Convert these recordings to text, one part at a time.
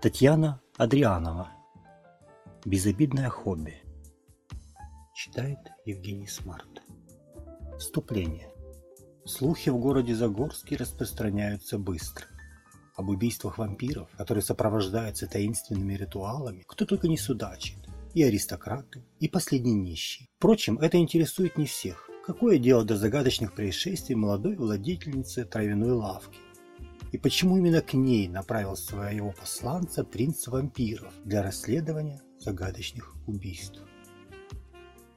Татьяна Адрианова. Безобидное хобби. Читает Евгений Смарт. Вступление. Слухи в городе Загорске распространяются быстро. Об убийствах вампиров, которые сопровождаются таинственными ритуалами, кто только не судачит. И аристократы, и последние нищие. Впрочем, это интересует не всех. Какое дело до загадочных происшествий молодой владительницы травяной лавки? И почему именно к ней направил своего посланца принц вампиров для расследования загадочных убийств?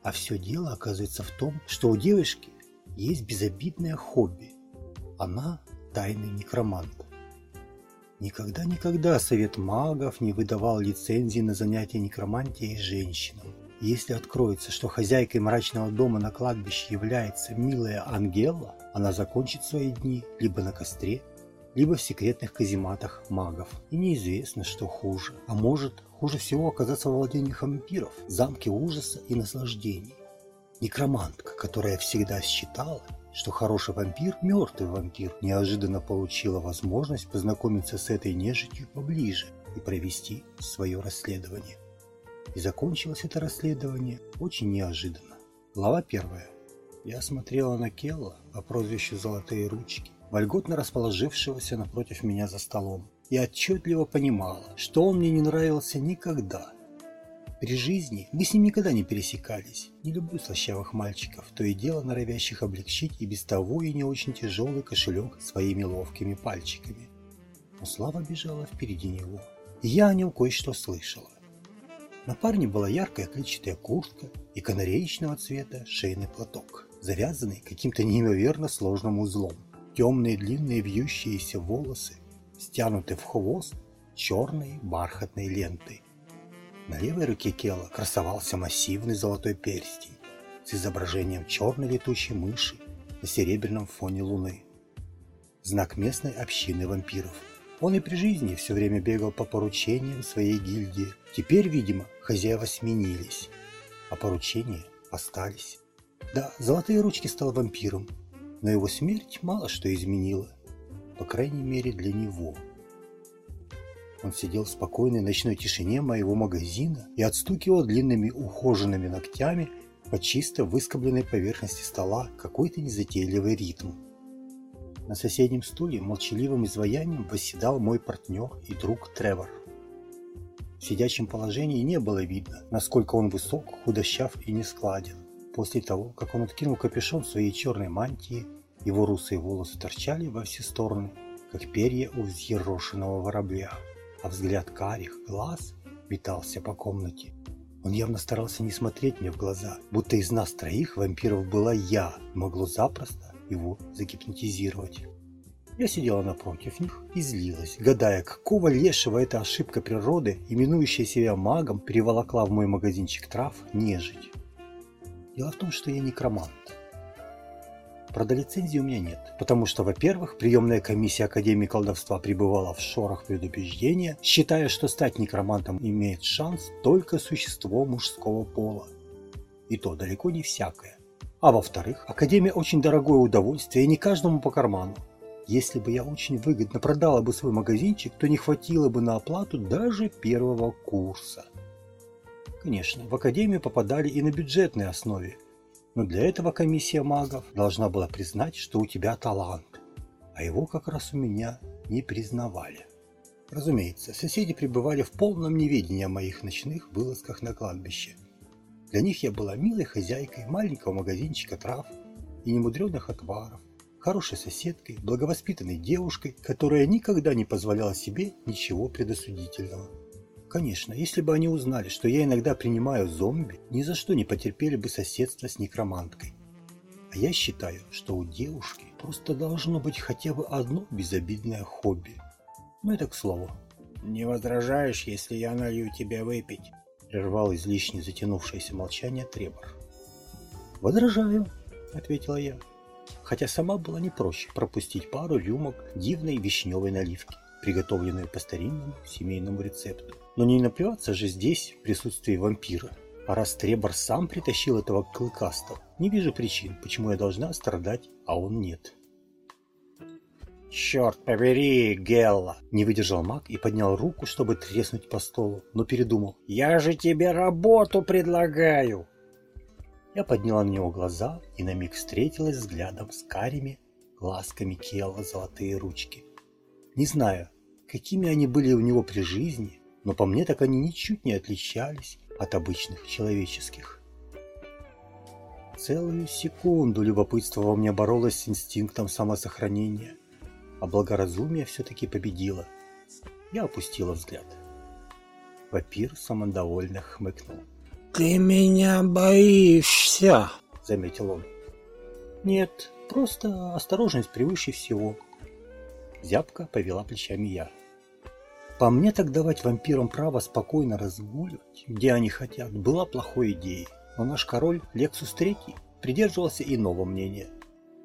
А все дело оказывается в том, что у девушки есть безобидное хобби. Она тайный некромант. Никогда-никогда Совет магов не выдавал лицензии на занятия некромантией женщинам. Если откроется, что хозяйкой мрачного дома на кладбище является милая Ангела, она закончит свои дни либо на костре, либо в секретных казематах магов. И неизвестно, что хуже. А может, хуже всего оказаться в владениях вампиров, замке ужаса и наслаждений. Некромантка, которая всегда считала, что хороший вампир – мертвый вампир, неожиданно получила возможность познакомиться с этой нежитью поближе и провести свое расследование. И закончилось это расследование очень неожиданно. Глава первая. Я смотрела на Келла по прозвищу «Золотые ручки», вольготно расположившегося напротив меня за столом, и отчетливо понимала, что он мне не нравился никогда. При жизни мы с ним никогда не пересекались. Не люблю слащавых мальчиков, то и дело норовящих облегчить и без того и не очень тяжелый кошелек своими ловкими пальчиками. Но Слава бежала впереди него, и я о нем кое-что слышала. На парне была яркая клетчатая куртка и канареечного цвета шейный платок, завязанный каким-то неимоверно сложным узлом. Темные длинные вьющиеся волосы стянуты в хвост черной бархатной лентой. На левой руке Кела красовался массивный золотой перстень с изображением черной летучей мыши на серебряном фоне луны. Знак местной общины вампиров – он и при жизни все время бегал по поручениям своей гильдии. Теперь, видимо, хозяева сменились, а поручения остались. Да, Золотые Ручки стал вампиром, но его смерть мало что изменила, по крайней мере для него. Он сидел в спокойной ночной тишине моего магазина и отстукивал длинными ухоженными ногтями по чисто выскобленной поверхности стола какой-то незатейливый ритм. На соседнем стуле молчаливым изваянием восседал мой партнер и друг Тревор. В сидячем положении не было видно, насколько он высок, худощав и нескладен. После того, как он откинул капюшон своей черной мантии, его русые волосы торчали во все стороны, как перья у взъерошенного воробья, а взгляд карих глаз метался по комнате. Он явно старался не смотреть мне в глаза, будто из нас троих вампиров была я, могло запросто его загипнотизировать. Я сидела напротив них и злилась, гадая, какого лешего эта ошибка природы, именующая себя магом, переволокла в мой магазинчик трав нежить. Дело в том, что я некромант. Правда, лицензии у меня нет, потому что, во-первых, приемная комиссия Академии колдовства пребывала в шорах предубеждения, считая, что стать некромантом имеет шанс только существо мужского пола. И то далеко не всякое. А во-вторых, Академия очень дорогое удовольствие и не каждому по карману. Если бы я очень выгодно продала бы свой магазинчик, то не хватило бы на оплату даже первого курса. Конечно, в Академию попадали и на бюджетной основе, но для этого комиссия магов должна была признать, что у тебя талант, а его как раз у меня не признавали. Разумеется, соседи пребывали в полном неведении о моих ночных вылазках на кладбище – для них я была милой хозяйкой маленького магазинчика трав и немудренных отваров, хорошей соседкой, благовоспитанной девушкой, которая никогда не позволяла себе ничего предосудительного. Конечно, если бы они узнали, что я иногда принимаю зомби, ни за что не потерпели бы соседство с некроманткой. А я считаю, что у девушки просто должно быть хотя бы одно безобидное хобби. Ну это к слову. Не возражаешь, если я налью тебе выпить? прервал излишне затянувшееся молчание Требор. «Возражаю», — ответила я, хотя сама была не проще пропустить пару рюмок дивной вишневой наливки, приготовленной по старинному семейному рецепту. Но не напиваться же здесь в присутствии вампира. А раз Требор сам притащил этого клыкастого, не вижу причин, почему я должна страдать, а он нет. Черт побери, Гелла! Не выдержал маг и поднял руку, чтобы треснуть по столу, но передумал. Я же тебе работу предлагаю! Я подняла на него глаза и на миг встретилась взглядом с карими глазками Келла золотые ручки. Не знаю, какими они были у него при жизни, но по мне так они ничуть не отличались от обычных человеческих. Целую секунду любопытство во мне боролось с инстинктом самосохранения, а благоразумие все-таки победило. Я опустила взгляд. Вампир самодовольно хмыкнул. «Ты меня боишься!» — заметил он. «Нет, просто осторожность превыше всего». Зябко повела плечами я. По мне так давать вампирам право спокойно разгуливать, где они хотят, была плохой идеей. Но наш король Лексус III придерживался иного мнения.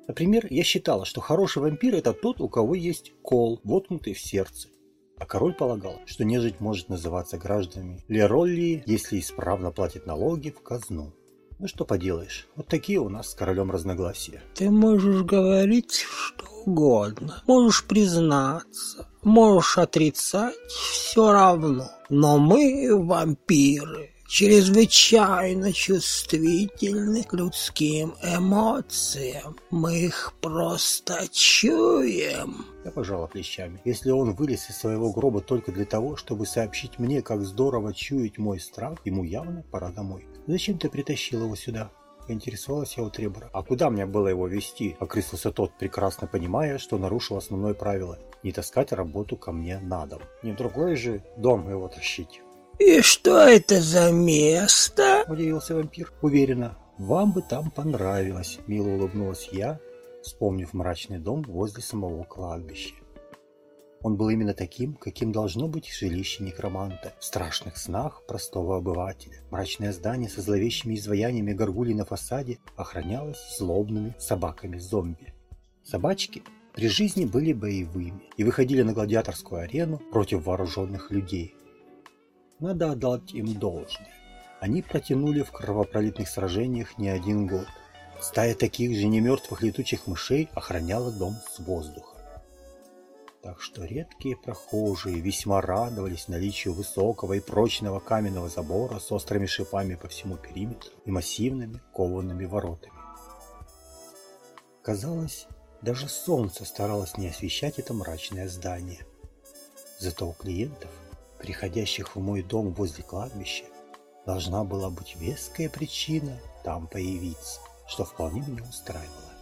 Например, я считала, что хороший вампир – это тот, у кого есть кол, воткнутый в сердце. А король полагал, что нежить может называться гражданами Леролли, если исправно платит налоги в казну. Ну что поделаешь, вот такие у нас с королем разногласия. Ты можешь говорить что угодно, можешь признаться, можешь отрицать, все равно. Но мы вампиры, чрезвычайно чувствительны к людским эмоциям. Мы их просто чуем. Я пожала плечами. Если он вылез из своего гроба только для того, чтобы сообщить мне, как здорово чуять мой страх, ему явно пора домой. Зачем ты притащил его сюда? Поинтересовалась я у Требора. А куда мне было его вести? Окрысился тот, прекрасно понимая, что нарушил основное правило. Не таскать работу ко мне на дом. Не в другой же дом его тащить. «И что это за место?» – удивился вампир. «Уверена, вам бы там понравилось», – мило улыбнулась я, вспомнив мрачный дом возле самого кладбища. Он был именно таким, каким должно быть жилище некроманта. В страшных снах простого обывателя. Мрачное здание со зловещими изваяниями горгулей на фасаде охранялось злобными собаками-зомби. Собачки при жизни были боевыми и выходили на гладиаторскую арену против вооруженных людей. Надо отдать им должное. Они протянули в кровопролитных сражениях не один год. Стая таких же немертвых летучих мышей охраняла дом с воздуха. Так что редкие прохожие весьма радовались наличию высокого и прочного каменного забора с острыми шипами по всему периметру и массивными коваными воротами. Казалось, даже солнце старалось не освещать это мрачное здание. Зато у клиентов приходящих в мой дом возле кладбища, должна была быть веская причина там появиться, что вполне меня устраивало.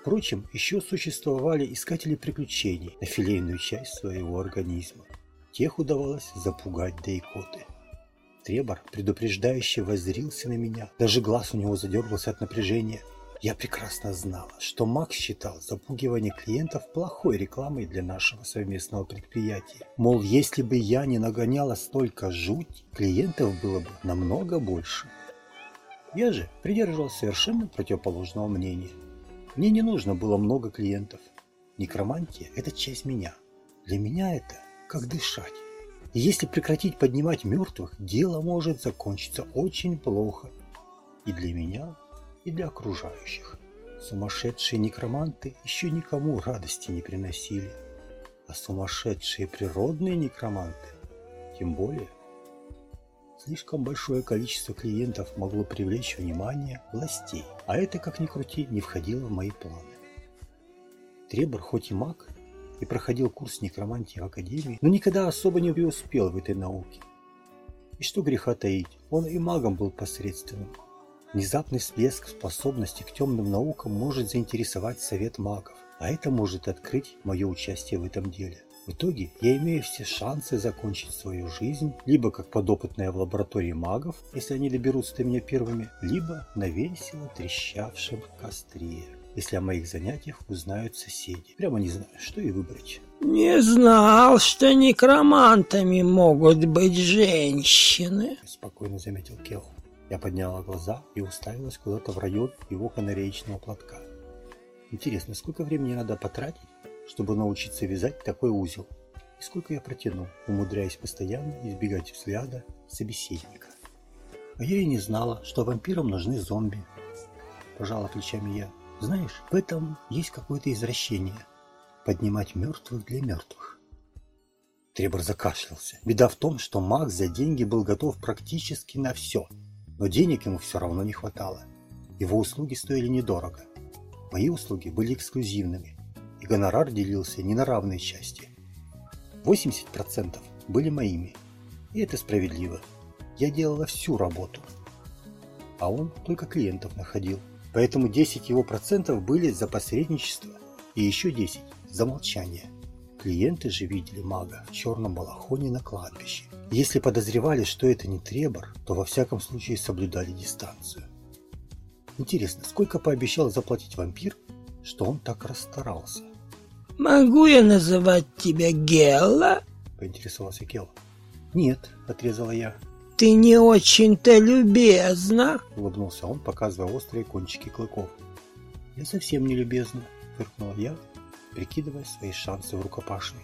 Впрочем, еще существовали искатели приключений на филейную часть своего организма. Тех удавалось запугать до икоты. Требор предупреждающе воззрился на меня, даже глаз у него задергался от напряжения – я прекрасно знала, что Макс считал запугивание клиентов плохой рекламой для нашего совместного предприятия. Мол, если бы я не нагоняла столько жуть, клиентов было бы намного больше. Я же придерживался совершенно противоположного мнения. Мне не нужно было много клиентов. Некромантия – это часть меня. Для меня это как дышать. И если прекратить поднимать мертвых, дело может закончиться очень плохо. И для меня, и для окружающих. Сумасшедшие некроманты еще никому радости не приносили, а сумасшедшие природные некроманты тем более. Слишком большое количество клиентов могло привлечь внимание властей, а это, как ни крути, не входило в мои планы. Требор хоть и маг, и проходил курс некромантии в Академии, но никогда особо не преуспел в этой науке. И что греха таить, он и магом был посредственным, Внезапный всплеск способности к темным наукам может заинтересовать совет магов, а это может открыть мое участие в этом деле. В итоге я имею все шансы закончить свою жизнь либо как подопытная в лаборатории магов, если они доберутся до меня первыми, либо на весело трещавшем костре, если о моих занятиях узнают соседи. Прямо не знаю, что и выбрать. «Не знал, что некромантами могут быть женщины», – спокойно заметил Келл. Я подняла глаза и уставилась куда-то в район его канареечного платка. Интересно, сколько времени надо потратить, чтобы научиться вязать такой узел? И сколько я протяну, умудряясь постоянно избегать взгляда собеседника? А я и не знала, что вампирам нужны зомби. Пожала плечами я. Знаешь, в этом есть какое-то извращение. поднимать мертвых для мертвых. Требор закашлялся. Беда в том, что Макс за деньги был готов практически на все, но денег ему все равно не хватало. Его услуги стоили недорого. Мои услуги были эксклюзивными, и гонорар делился не на равные части. 80% были моими, и это справедливо. Я делала всю работу, а он только клиентов находил. Поэтому 10 его процентов были за посредничество и еще 10 за молчание. Клиенты же видели мага в черном балахоне на кладбище. Если подозревали, что это не Требор, то во всяком случае соблюдали дистанцию. Интересно, сколько пообещал заплатить вампир, что он так расстарался? «Могу я называть тебя Гелла?» – поинтересовался Кел. «Нет», – отрезала я. «Ты не очень-то любезна», – улыбнулся он, показывая острые кончики клыков. «Я совсем не любезна», – фыркнула я, прикидывая свои шансы в рукопашной.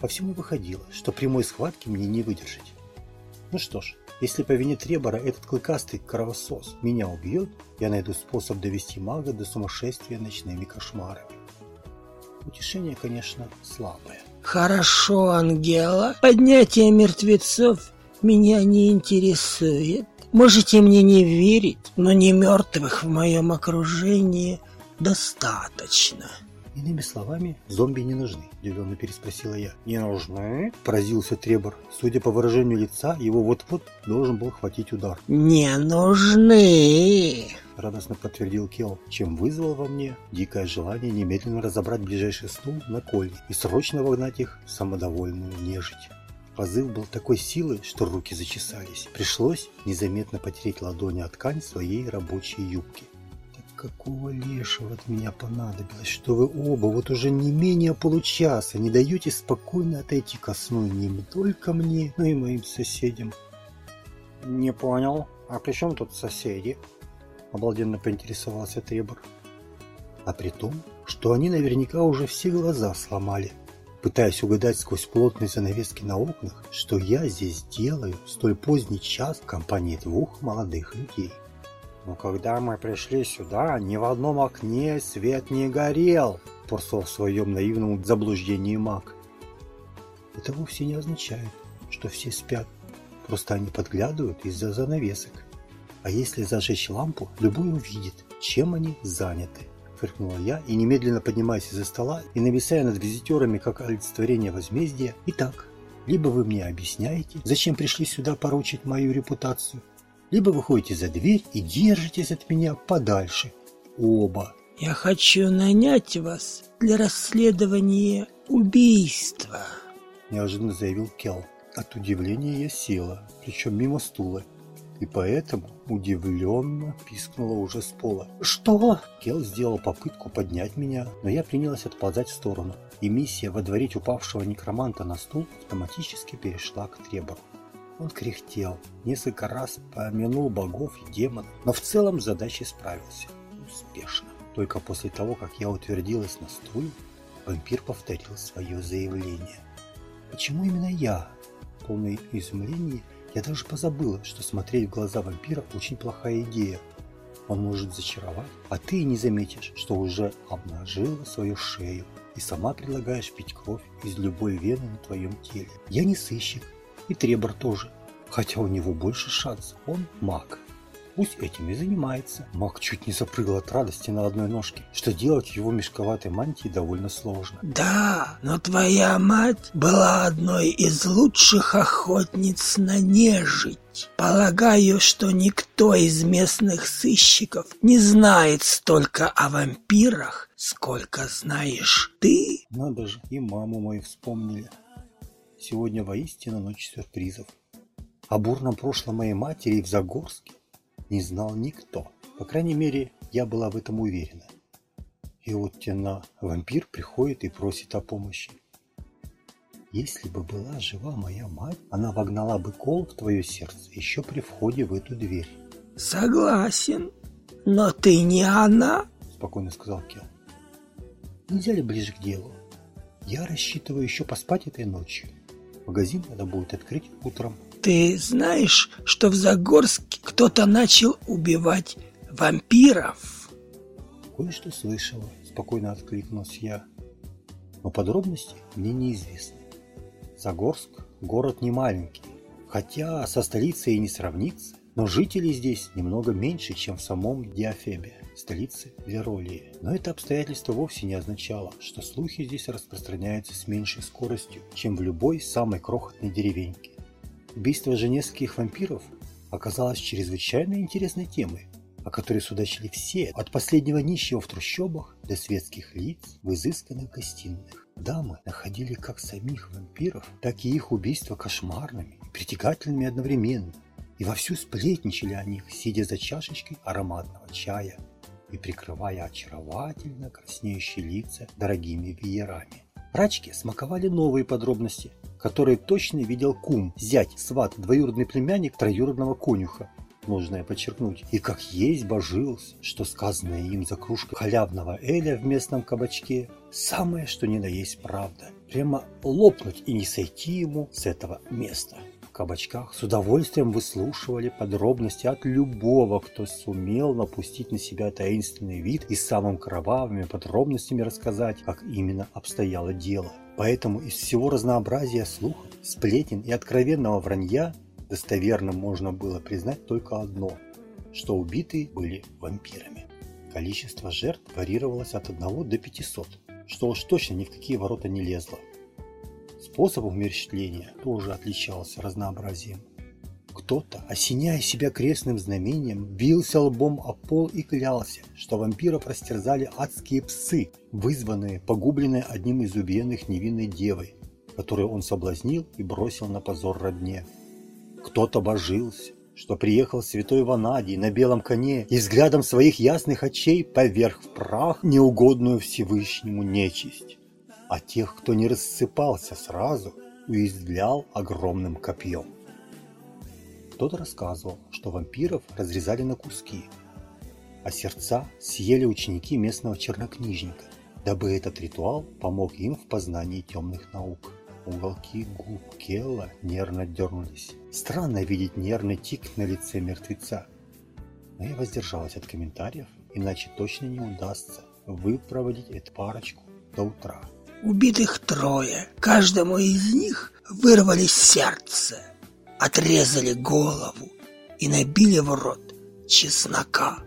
По всему выходило, что прямой схватки мне не выдержать. Ну что ж, если по вине Требора этот клыкастый кровосос меня убьет, я найду способ довести мага до сумасшествия ночными кошмарами. Утешение, конечно, слабое. «Хорошо, Ангела. Поднятие мертвецов меня не интересует. Можете мне не верить, но не мертвых в моем окружении достаточно. Иными словами, зомби не нужны, удивленно переспросила я. Не нужны? Поразился Требор. Судя по выражению лица, его вот-вот должен был хватить удар. Не нужны! Радостно подтвердил Кел, чем вызвал во мне дикое желание немедленно разобрать ближайший стул на кольни и срочно вогнать их в самодовольную нежить. Позыв был такой силы, что руки зачесались. Пришлось незаметно потереть ладони от ткань своей рабочей юбки. Так какого лешего от меня понадобилось, что вы оба вот уже не менее получаса не даете спокойно отойти ко сну не только мне, но и моим соседям? Не понял. А при чем тут соседи? Обалденно поинтересовался Требор. А при том, что они наверняка уже все глаза сломали пытаясь угадать сквозь плотные занавески на окнах, что я здесь делаю в столь поздний час в компании двух молодых людей. Но когда мы пришли сюда, ни в одном окне свет не горел, порсал в своем наивном заблуждении маг. Это вовсе не означает, что все спят, просто они подглядывают из-за занавесок. А если зажечь лампу, любой увидит, чем они заняты фыркнула я и немедленно поднимаясь из-за стола и нависая над визитерами как олицетворение возмездия. Итак, либо вы мне объясняете, зачем пришли сюда порочить мою репутацию, либо выходите за дверь и держитесь от меня подальше. Оба. Я хочу нанять вас для расследования убийства, неожиданно заявил Кел. От удивления я села, причем мимо стула, и поэтому удивленно пискнула уже с пола. «Что?» Кел сделал попытку поднять меня, но я принялась отползать в сторону, и миссия водворить упавшего некроманта на стул автоматически перешла к Требору. Он кряхтел, несколько раз помянул богов и демонов, но в целом с задачей справился. Успешно. Только после того, как я утвердилась на стуле, вампир повторил свое заявление. «Почему именно я?» Полное изумление я даже позабыла, что смотреть в глаза вампира очень плохая идея. Он может зачаровать, а ты не заметишь, что уже обнажила свою шею и сама предлагаешь пить кровь из любой вены на твоем теле. Я не сыщик, и Требор тоже, хотя у него больше шансов. Он маг. Пусть этим и занимается. Маг чуть не запрыгал от радости на одной ножке, что делать в его мешковатой мантии довольно сложно. Да, но твоя мать была одной из лучших охотниц на нежить. Полагаю, что никто из местных сыщиков не знает столько о вампирах, сколько знаешь ты. Надо же, и маму мою вспомнили. Сегодня воистину ночь сюрпризов. О бурном прошлом моей матери в Загорске не знал никто. По крайней мере, я была в этом уверена. И вот тена вампир приходит и просит о помощи. Если бы была жива моя мать, она вогнала бы кол в твое сердце еще при входе в эту дверь. Согласен, но ты не она, спокойно сказал Кен. Нельзя ли ближе к делу? Я рассчитываю еще поспать этой ночью. Магазин надо будет открыть утром. Ты знаешь, что в Загорске кто-то начал убивать вампиров? Кое-что слышала, спокойно откликнулась я. но подробности мне неизвестны. Загорск – город не маленький, хотя со столицей и не сравнится, но жителей здесь немного меньше, чем в самом Диафебе, столице Веролии. Но это обстоятельство вовсе не означало, что слухи здесь распространяются с меньшей скоростью, чем в любой самой крохотной деревеньке. Убийство же нескольких вампиров оказалось чрезвычайно интересной темой, о которой судачили все, от последнего нищего в трущобах до светских лиц в изысканных гостиных. Дамы находили как самих вампиров, так и их убийства кошмарными притягательными одновременно, и вовсю сплетничали о них, сидя за чашечкой ароматного чая и прикрывая очаровательно краснеющие лица дорогими веерами. Прачки смаковали новые подробности, которые точно видел кум, зять, сват, двоюродный племянник троюродного конюха, нужно подчеркнуть, и как есть божился, что сказанное им за кружкой халявного эля в местном кабачке самое что ни на есть правда. Прямо лопнуть и не сойти ему с этого места. Кабачках с удовольствием выслушивали подробности от любого, кто сумел напустить на себя таинственный вид и самым кровавыми подробностями рассказать, как именно обстояло дело. Поэтому из всего разнообразия слухов, сплетен и откровенного вранья достоверным можно было признать только одно, что убитые были вампирами. Количество жертв варьировалось от 1 до 500, что уж точно ни в какие ворота не лезло. Способ умерщвления тоже отличался разнообразием. Кто-то, осеняя себя крестным знамением, бился лбом о пол и клялся, что вампиров растерзали адские псы, вызванные, погубленные одним из убиенных невинной девой, которую он соблазнил и бросил на позор родне. Кто-то божился, что приехал святой Ванадий на белом коне и взглядом своих ясных очей поверх в прах неугодную Всевышнему нечисть. А тех, кто не рассыпался сразу, уязвлял огромным копьем. Кто-то рассказывал, что вампиров разрезали на куски, а сердца съели ученики местного чернокнижника, дабы этот ритуал помог им в познании темных наук. Уголки губ Келла нервно дернулись. Странно видеть нервный тик на лице мертвеца. Но я воздержалась от комментариев, иначе точно не удастся выпроводить эту парочку до утра. Убитых трое. Каждому из них вырвали сердце, отрезали голову и набили в рот чеснока.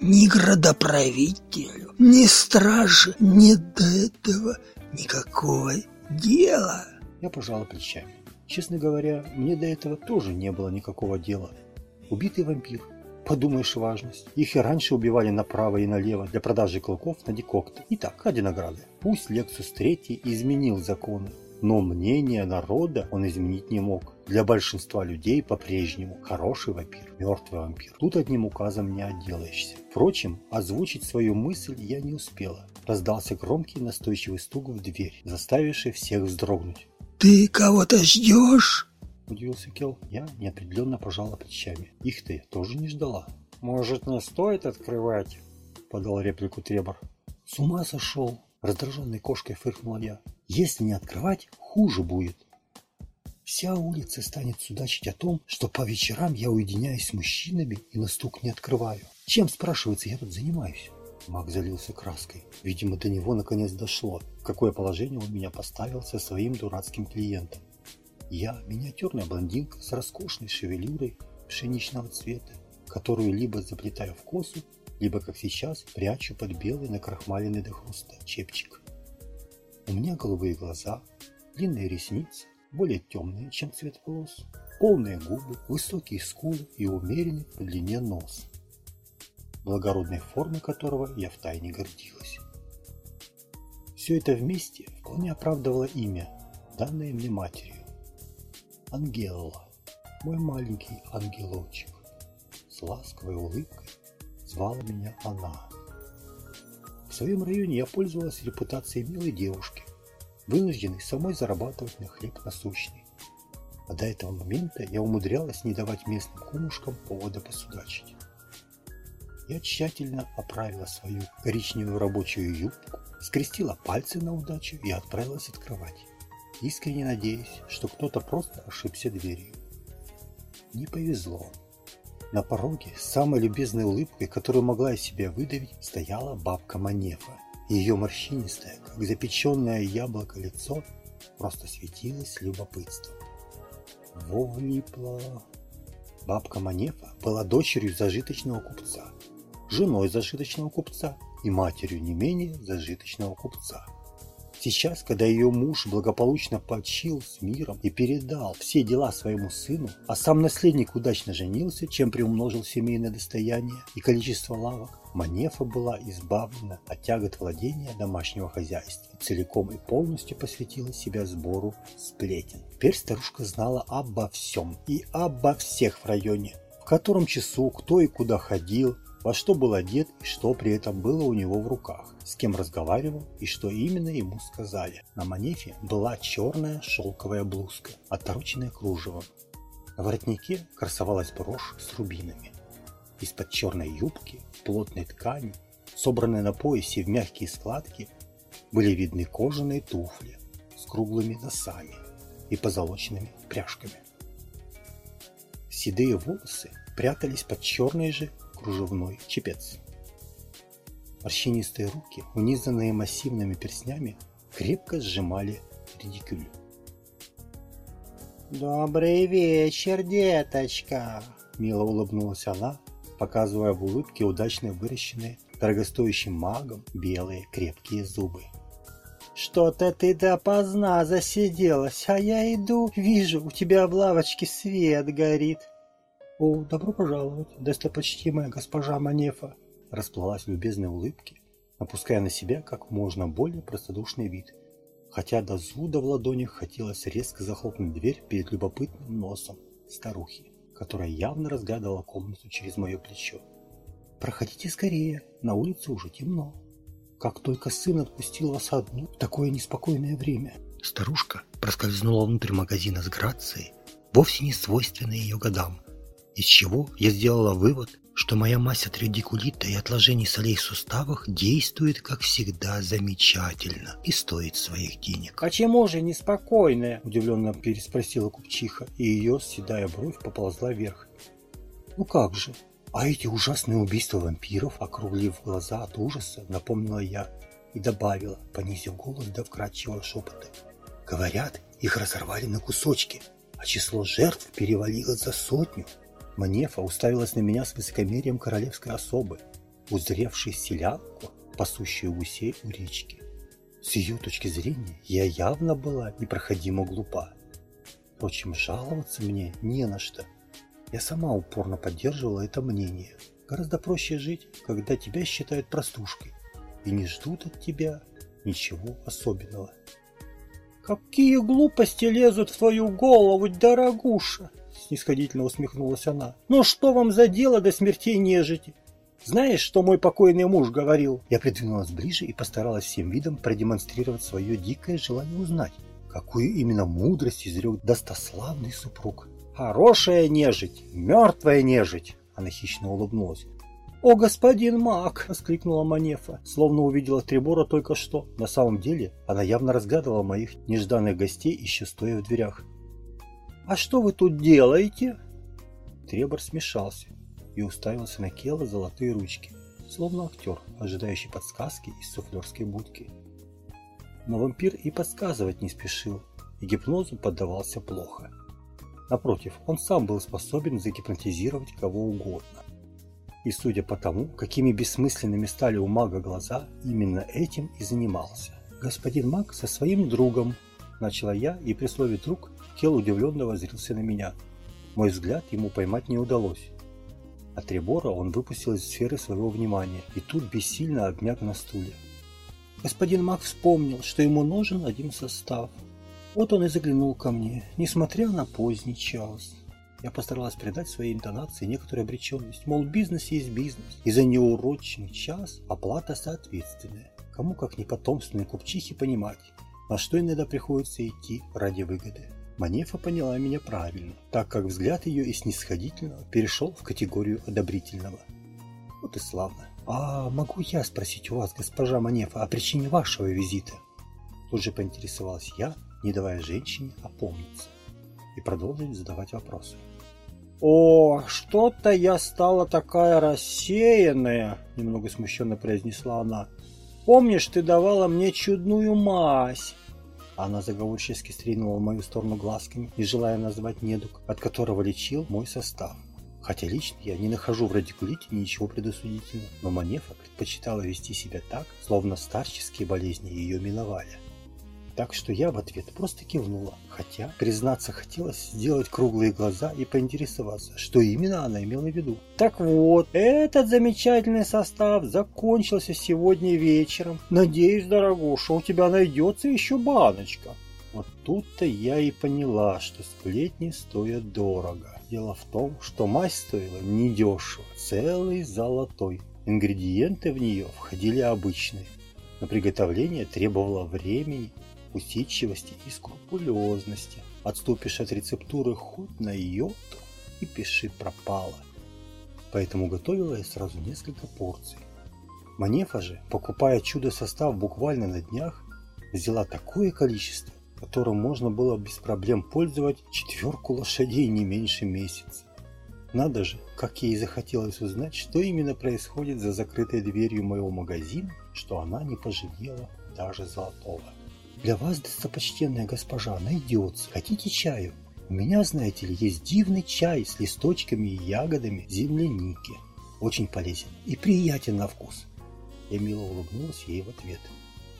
Ни градоправителю, ни страже не до этого никакого дело. Я пожала плечами. Честно говоря, мне до этого тоже не было никакого дела. Убитый вампир. Подумаешь, важность. Их и раньше убивали направо и налево для продажи клыков на декокты. Итак, ради награды. Пусть Лексус Третий изменил законы, но мнение народа он изменить не мог. Для большинства людей по-прежнему хороший вампир, мертвый вампир. Тут одним указом не отделаешься. Впрочем, озвучить свою мысль я не успела. Раздался громкий настойчивый стук в дверь, заставивший всех вздрогнуть. «Ты кого-то ждешь?» Удивился Кел. Я неопределенно пожала плечами. Их-то я тоже не ждала. «Может, не стоит открывать?» Подал реплику Требор. «С ума сошел!» Раздраженной кошкой фыркнула я. «Если не открывать, хуже будет. Вся улица станет судачить о том, что по вечерам я уединяюсь с мужчинами и на стук не открываю. Чем, спрашивается, я тут занимаюсь?» Маг залился краской. Видимо, до него наконец дошло, в какое положение он меня поставил со своим дурацким клиентом. Я миниатюрная блондинка с роскошной шевелюрой пшеничного цвета, которую либо заплетаю в косу, либо, как сейчас, прячу под белый накрахмаленный до хруста чепчик. У меня голубые глаза, длинные ресницы, более темные, чем цвет волос, полные губы, высокие скулы и умеренный по длине нос – благородной формы которого я втайне гордилась. Все это вместе вполне оправдывало имя, данное мне матерью. Ангелла, мой маленький ангелочек, с ласковой улыбкой звала меня она. В своем районе я пользовалась репутацией милой девушки, вынужденной самой зарабатывать на хлеб насущный. А до этого момента я умудрялась не давать местным кумушкам повода посудачить. Я тщательно оправила свою коричневую рабочую юбку, скрестила пальцы на удачу и отправилась открывать, искренне надеясь, что кто-то просто ошибся дверью. Не повезло. На пороге с самой любезной улыбкой, которую могла из себя выдавить, стояла бабка Манефа Ее морщинистое, как запеченное яблоко лицо, просто светилось любопытством. Во влипла. Бабка Манефа была дочерью зажиточного купца, женой зажиточного купца и матерью не менее зажиточного купца. Сейчас, когда ее муж благополучно почил с миром и передал все дела своему сыну, а сам наследник удачно женился, чем приумножил семейное достояние и количество лавок, Манефа была избавлена от тягот владения домашнего хозяйства целиком и полностью посвятила себя сбору сплетен. Теперь старушка знала обо всем и обо всех в районе, в котором часу кто и куда ходил, во что был одет и что при этом было у него в руках, с кем разговаривал и что именно ему сказали. На манефе была черная шелковая блузка, отороченная кружевом. На воротнике красовалась брошь с рубинами. Из-под черной юбки, плотной ткани, собранной на поясе в мягкие складки, были видны кожаные туфли с круглыми носами и позолоченными пряжками. Седые волосы прятались под черной же кружевной чепец. Морщинистые руки, унизанные массивными перстнями, крепко сжимали редикюль. «Добрый вечер, деточка!» Мило улыбнулась она, показывая в улыбке удачно выращенные дорогостоящим магом белые крепкие зубы. «Что-то ты допоздна засиделась, а я иду, вижу, у тебя в лавочке свет горит. «О, добро пожаловать, достопочтимая госпожа Манефа!» Расплылась в любезной улыбке, опуская на себя как можно более простодушный вид, хотя до зуда в ладонях хотелось резко захлопнуть дверь перед любопытным носом старухи, которая явно разглядывала комнату через мое плечо. «Проходите скорее, на улице уже темно. Как только сын отпустил вас одну в такое неспокойное время». Старушка проскользнула внутрь магазина с грацией, вовсе не свойственной ее годам, из чего я сделала вывод, что моя мазь от редикулита и отложений солей в суставах действует, как всегда, замечательно и стоит своих денег. «Почему «А же неспокойная?» – удивленно переспросила купчиха, и ее седая бровь поползла вверх. «Ну как же? А эти ужасные убийства вампиров, округлив глаза от ужаса, напомнила я и добавила, понизив голос до вкрадчивого шепота. Говорят, их разорвали на кусочки, а число жертв перевалило за сотню. Манефа уставилась на меня с высокомерием королевской особы, узревшей селянку, пасущую гусей у речки. С ее точки зрения я явно была непроходимо глупа. Впрочем, жаловаться мне не на что. Я сама упорно поддерживала это мнение. Гораздо проще жить, когда тебя считают простушкой и не ждут от тебя ничего особенного. «Какие глупости лезут в твою голову, дорогуша!» Снисходительно усмехнулась она. «Ну что вам за дело до смертей нежити? Знаешь, что мой покойный муж говорил?» Я придвинулась ближе и постаралась всем видом продемонстрировать свое дикое желание узнать, какую именно мудрость изрек достославный супруг. «Хорошая нежить, мертвая нежить!» Она хищно улыбнулась. «О, господин маг!» – воскликнула Манефа, словно увидела Трибора только что. На самом деле, она явно разгадывала моих нежданных гостей, еще стоя в дверях. «А что вы тут делаете?» Требор смешался и уставился на Кела золотые ручки, словно актер, ожидающий подсказки из суфлерской будки. Но вампир и подсказывать не спешил, и гипнозу поддавался плохо. Напротив, он сам был способен загипнотизировать кого угодно. И судя по тому, какими бессмысленными стали у мага глаза, именно этим и занимался. Господин маг со своим другом, начала я, и при слове «друг» Кел удивленно воззрился на меня. Мой взгляд ему поймать не удалось. От Требора он выпустил из сферы своего внимания и тут бессильно обмяк на стуле. Господин Мак вспомнил, что ему нужен один состав. Вот он и заглянул ко мне, несмотря на поздний час. Я постаралась придать своей интонации некоторую обреченность, мол, бизнес есть бизнес, и за неурочный час оплата соответственная. Кому как не потомственной купчихе понимать, на что иногда приходится идти ради выгоды. Манефа поняла меня правильно, так как взгляд ее из снисходительного перешел в категорию одобрительного. Вот и славно. А могу я спросить у вас, госпожа Манефа, о причине вашего визита? Тут же поинтересовалась я, не давая женщине опомниться и продолжить задавать вопросы. «О, что-то я стала такая рассеянная», — немного смущенно произнесла она. Помнишь, ты давала мне чудную мазь? Она заговорчески стринула в мою сторону глазками, не желая назвать недуг, от которого лечил мой состав. Хотя лично я не нахожу в радикулите ничего предосудительного, но Манефа предпочитала вести себя так, словно старческие болезни ее миновали. Так что я в ответ просто кивнула, хотя, признаться, хотелось сделать круглые глаза и поинтересоваться, что именно она имела в виду. Так вот, этот замечательный состав закончился сегодня вечером. Надеюсь, дорогуша, у тебя найдется еще баночка. Вот тут-то я и поняла, что сплетни стоят дорого. Дело в том, что мазь стоила недешево, целый золотой. Ингредиенты в нее входили обычные, но приготовление требовало времени, усидчивости и скрупулезности. Отступишь от рецептуры хоть на йоту и пиши пропало. Поэтому готовила я сразу несколько порций. Манефа же, покупая чудо-состав буквально на днях, взяла такое количество, которым можно было без проблем пользовать четверку лошадей не меньше месяца. Надо же, как ей захотелось узнать, что именно происходит за закрытой дверью моего магазина, что она не пожалела даже золотого. Для вас, достопочтенная госпожа, найдется. Хотите чаю? У меня, знаете ли, есть дивный чай с листочками и ягодами земляники. Очень полезен и приятен на вкус. Я мило улыбнулась ей в ответ.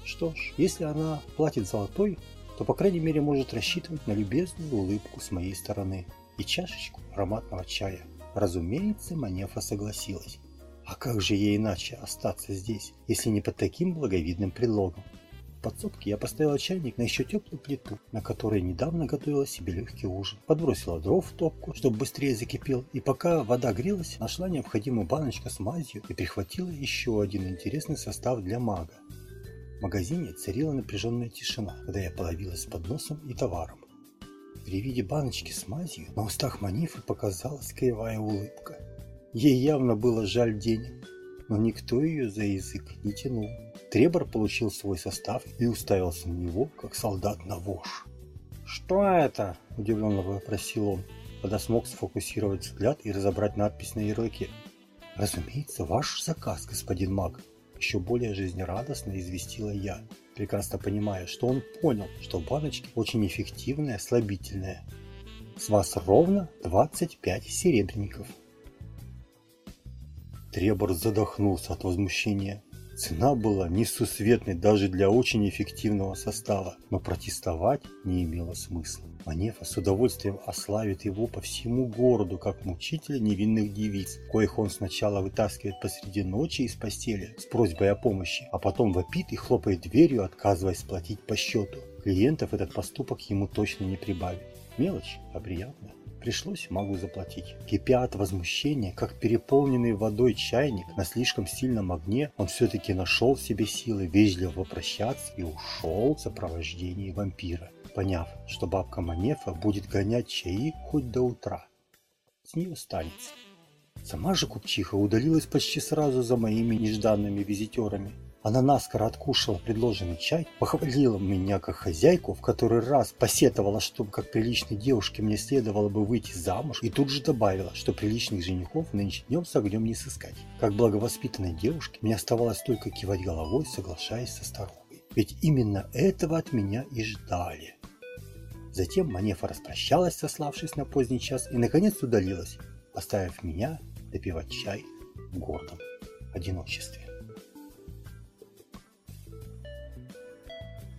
Что ж, если она платит золотой, то, по крайней мере, может рассчитывать на любезную улыбку с моей стороны и чашечку ароматного чая. Разумеется, Манефа согласилась. А как же ей иначе остаться здесь, если не под таким благовидным предлогом? Подсобке я поставила чайник на еще теплую плиту, на которой недавно готовила себе легкий ужин. Подбросила дров в топку, чтобы быстрее закипел, и пока вода грелась, нашла необходимую баночку с мазью и прихватила еще один интересный состав для мага. В магазине царила напряженная тишина, когда я половилась с подносом и товаром. При виде баночки с мазью на устах Манифы показалась кривая улыбка. Ей явно было жаль денег, но никто ее за язык не тянул. Требор получил свой состав и уставился на него, как солдат на вож. «Что это?» – удивленно вопросил он, когда смог сфокусировать взгляд и разобрать надпись на ярлыке. «Разумеется, ваш заказ, господин маг», еще более жизнерадостно известила я, прекрасно понимая, что он понял, что баночки очень эффективное слабительное. С вас ровно 25 серебряников. Требор задохнулся от возмущения. Цена была несусветной даже для очень эффективного состава, но протестовать не имело смысла. Манефа с удовольствием ославит его по всему городу, как мучителя невинных девиц, коих он сначала вытаскивает посреди ночи из постели с просьбой о помощи, а потом вопит и хлопает дверью, отказываясь платить по счету. Клиентов этот поступок ему точно не прибавит. Мелочь, а приятно. Пришлось магу заплатить. Кипя от возмущения, как переполненный водой чайник на слишком сильном огне, он все-таки нашел в себе силы вежливо попрощаться и ушел в сопровождении вампира, поняв, что бабка Манефа будет гонять чаи хоть до утра. С нее останется. Сама же купчиха удалилась почти сразу за моими нежданными визитерами, она наскоро откушала предложенный чай, похвалила меня как хозяйку, в который раз посетовала, что как приличной девушке мне следовало бы выйти замуж, и тут же добавила, что приличных женихов нынче днем с огнем не сыскать. Как благовоспитанной девушке мне оставалось только кивать головой, соглашаясь со старухой. Ведь именно этого от меня и ждали. Затем Манефа распрощалась, сославшись на поздний час, и наконец удалилась, оставив меня допивать чай в гордом одиночестве.